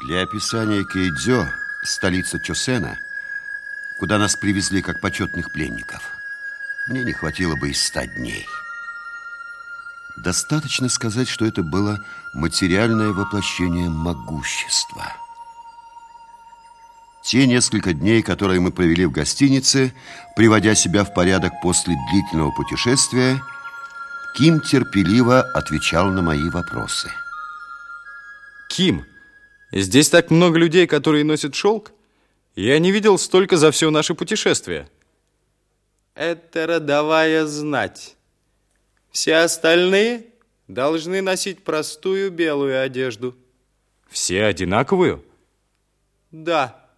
Для описания Кейдзё, столицы Чосена, куда нас привезли как почетных пленников, мне не хватило бы и ста дней. Достаточно сказать, что это было материальное воплощение могущества. Те несколько дней, которые мы провели в гостинице, приводя себя в порядок после длительного путешествия, Ким терпеливо отвечал на мои вопросы. Ким, здесь так много людей, которые носят шелк? Я не видел столько за все наше путешествие. Это родовая знать. Все остальные должны носить простую белую одежду. Все одинаковую? Да.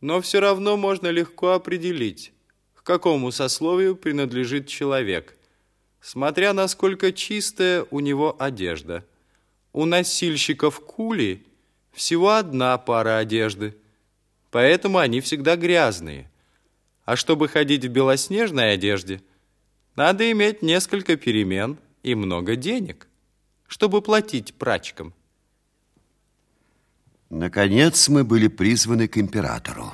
Но все равно можно легко определить, к какому сословию принадлежит человек, смотря насколько чистая у него одежда. У носильщиков кули всего одна пара одежды, поэтому они всегда грязные. А чтобы ходить в белоснежной одежде – надо иметь несколько перемен и много денег, чтобы платить прачкам. Наконец мы были призваны к императору.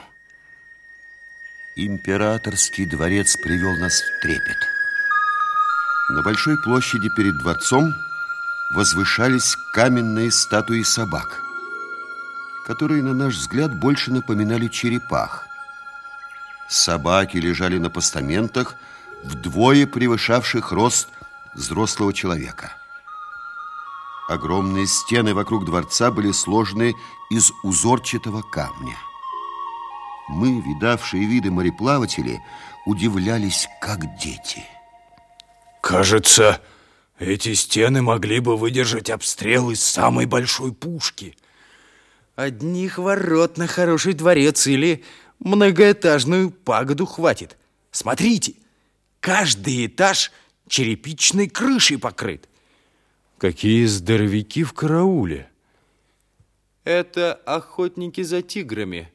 Императорский дворец привел нас в трепет. На большой площади перед дворцом возвышались каменные статуи собак, которые, на наш взгляд, больше напоминали черепах. Собаки лежали на постаментах, вдвое превышавших рост взрослого человека. Огромные стены вокруг дворца были сложены из узорчатого камня. Мы, видавшие виды мореплаватели, удивлялись, как дети. Кажется, эти стены могли бы выдержать обстрел из самой большой пушки. Одних ворот на хороший дворец или многоэтажную пагоду хватит. Смотрите, Каждый этаж черепичной крышей покрыт. Какие здоровяки в карауле. Это охотники за тиграми.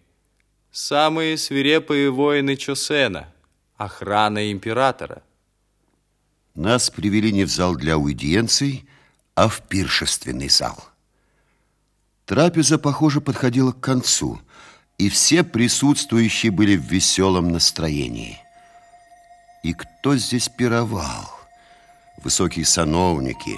Самые свирепые воины Чосена. Охрана императора. Нас привели не в зал для аудиенций, а в пиршественный зал. Трапеза, похоже, подходила к концу, и все присутствующие были в веселом настроении. И кто здесь пировал? Высокие сановники,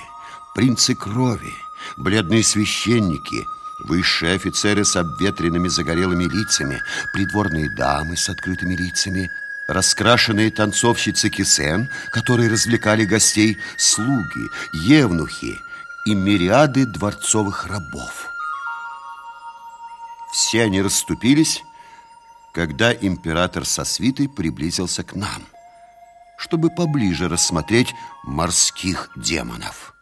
принцы крови, бледные священники, высшие офицеры с обветренными загорелыми лицами, придворные дамы с открытыми лицами, раскрашенные танцовщицы кисен, которые развлекали гостей, слуги, евнухи и мириады дворцовых рабов. Все они расступились, когда император со свитой приблизился к нам – чтобы поближе рассмотреть морских демонов.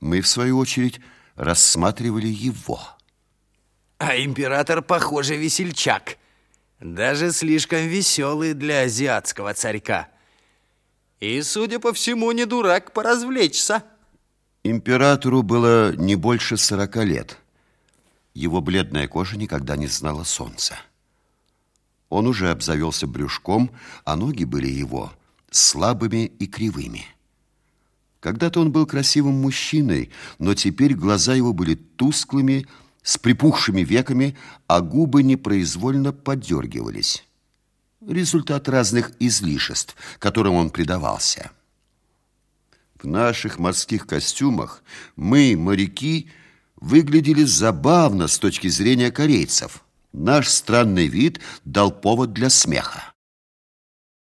Мы, в свою очередь, рассматривали его. А император, похоже, весельчак. Даже слишком веселый для азиатского царька. И, судя по всему, не дурак поразвлечься. Императору было не больше сорока лет. Его бледная кожа никогда не знала солнца. Он уже обзавелся брюшком, а ноги были его слабыми и кривыми. Когда-то он был красивым мужчиной, но теперь глаза его были тусклыми, с припухшими веками, а губы непроизвольно подергивались. Результат разных излишеств, которым он предавался. В наших морских костюмах мы, моряки, выглядели забавно с точки зрения корейцев – Наш странный вид дал повод для смеха.